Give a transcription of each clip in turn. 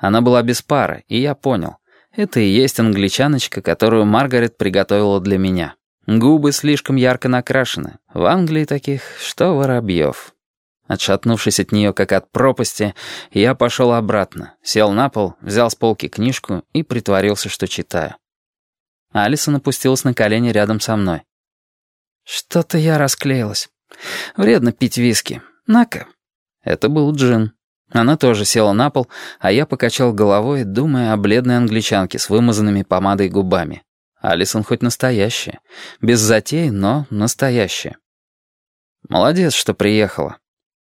Она была без пары, и я понял. Это и есть англичаночка, которую Маргарет приготовила для меня. Губы слишком ярко накрашены. В Англии таких, что воробьев. Отшатнувшись от нее, как от пропасти, я пошел обратно, сел на пол, взял с полки книжку и притворился, что читаю. Алиса опустилась на колени рядом со мной. «Что-то я расклеилась. Вредно пить виски. На-ка». Это был джин. Она тоже села на пол, а я покачал головой, думая о бледной англичанке с вымазанными помадой губами. Алисон хоть настоящая. Без затей, но настоящая. Молодец, что приехала.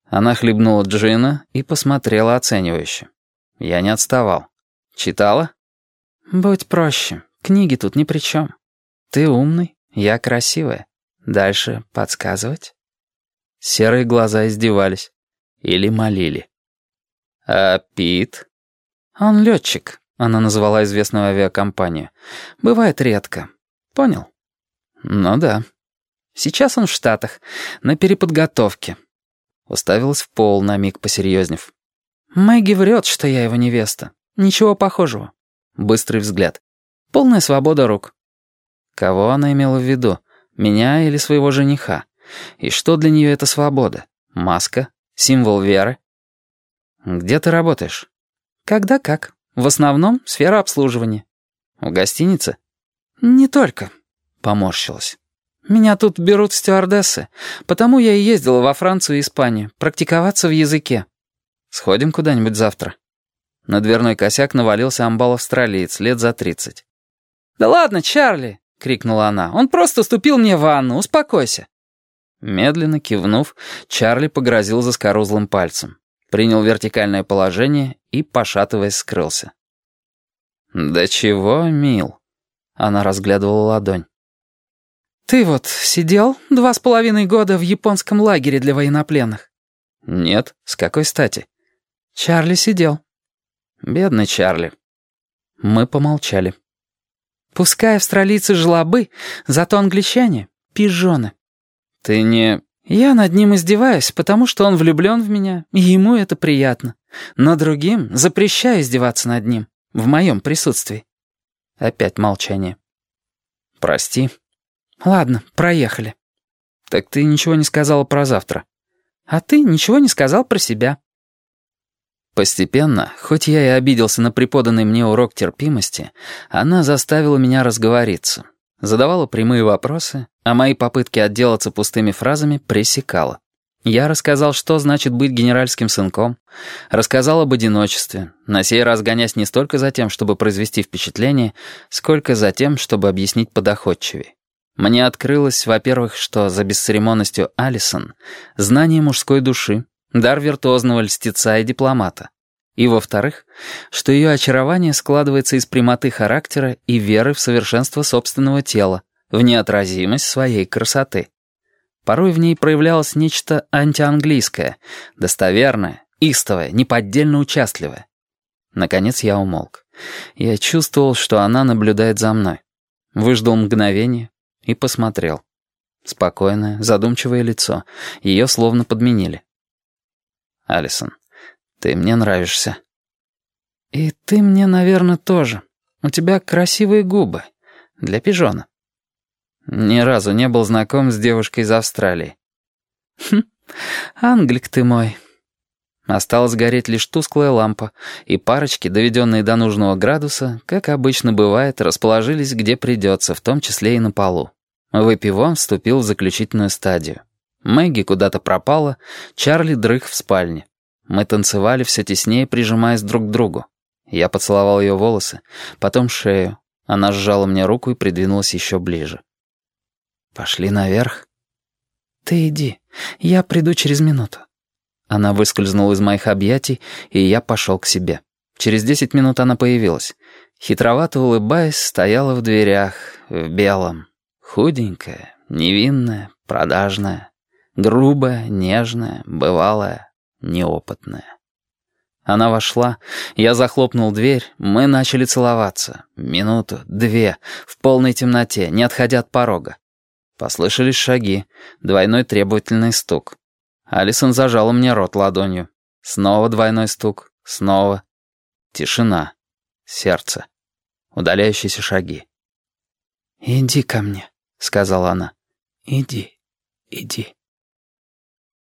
Она хлебнула джина и посмотрела оценивающе. Я не отставал. Читала? «Будь проще. Книги тут ни при чем. Ты умный, я красивая. Дальше подсказывать?» Серые глаза издевались. Или молили. «А Пит?» «Он летчик», — она назвала известную авиакомпанию. «Бывает редко. Понял?» «Ну да. Сейчас он в Штатах, на переподготовке». Уставилась в пол, на миг посерьезнев. «Мэгги врет, что я его невеста. Ничего похожего». Быстрый взгляд. «Полная свобода рук». Кого она имела в виду? Меня или своего жениха? И что для нее это свобода? Маска? Символ веры? Где ты работаешь? Когда как. В основном сфера обслуживания. В гостинице? Не только. Поморщилась. Меня тут берут стюардессы, потому я и ездила во Францию и Испанию, практиковаться в языке. Сходим куда-нибудь завтра. На дверной косяк навалился амбал-австралиец лет за тридцать. «Да ладно, Чарли!» — крикнула она. «Он просто ступил мне в ванну, успокойся». Медленно кивнув, Чарли погрозил заскорузлым пальцем, принял вертикальное положение и, пошатываясь, скрылся. «Да чего, мил?» Она разглядывала ладонь. «Ты вот сидел два с половиной года в японском лагере для военнопленных?» «Нет. С какой стати?» «Чарли сидел». «Бедный Чарли». Мы помолчали. «Пускай австралийцы жлобы, зато англичане — пижоны». «Ты не...» «Я над ним издеваюсь, потому что он влюблен в меня, и ему это приятно. Но другим запрещаю издеваться над ним, в моем присутствии». Опять молчание. «Прости». «Ладно, проехали». «Так ты ничего не сказала про завтра». «А ты ничего не сказал про себя». Постепенно, хоть я и обиделся на преподанный мне урок терпимости, она заставила меня разговориться. Задавала прямые вопросы, а мои попытки отделаться пустыми фразами пресекала. Я рассказал, что значит быть генеральским сынком, рассказал об одиночестве, на сей раз гонясь не столько за тем, чтобы произвести впечатление, сколько за тем, чтобы объяснить подоходчивее. Мне открылось, во-первых, что за бесцеремонностью Алисон знание мужской души, дар виртуозного льстеца и дипломата. И, во-вторых, что ее очарование складывается из прямоты характера и веры в совершенство собственного тела, в неотразимость своей красоты. Порой в ней проявлялось нечто антианглийское, достоверное, истовое, неподдельно участливое. Наконец я умолк. Я чувствовал, что она наблюдает за мной. Выждал мгновение и посмотрел. Спокойное, задумчивое лицо. Ее словно подменили. «Алисон, ты мне нравишься». «И ты мне, наверное, тоже. У тебя красивые губы. Для пижона». Ни разу не был знаком с девушкой из Австралии. «Хм, англик ты мой». Осталось гореть лишь тусклая лампа, и парочки, доведенные до нужного градуса, как обычно бывает, расположились где придется, в том числе и на полу. Выпивон вступил в заключительную стадию. Мэгги куда-то пропала, Чарли дрых в спальне. Мы танцевали все теснее, прижимаясь друг к другу. Я поцеловал ее волосы, потом шею. Она сжала мне руку и придвинулась еще ближе. «Пошли наверх?» «Ты иди, я приду через минуту». Она выскользнула из моих объятий, и я пошел к себе. Через десять минут она появилась. Хитровато улыбаясь, стояла в дверях, в белом. Худенькая, невинная, продажная, грубая, нежная, бывалая неопытная. Она вошла, я захлопнул дверь, мы начали целоваться. Минуту, две, в полной темноте, не отходя от порога. Послышались шаги, двойной требовательный стук. Алисон зажала мне рот ладонью. Снова двойной стук, снова. Тишина. Сердце. Удаляющиеся шаги. «Иди ко мне», — сказала она. «Иди, иди».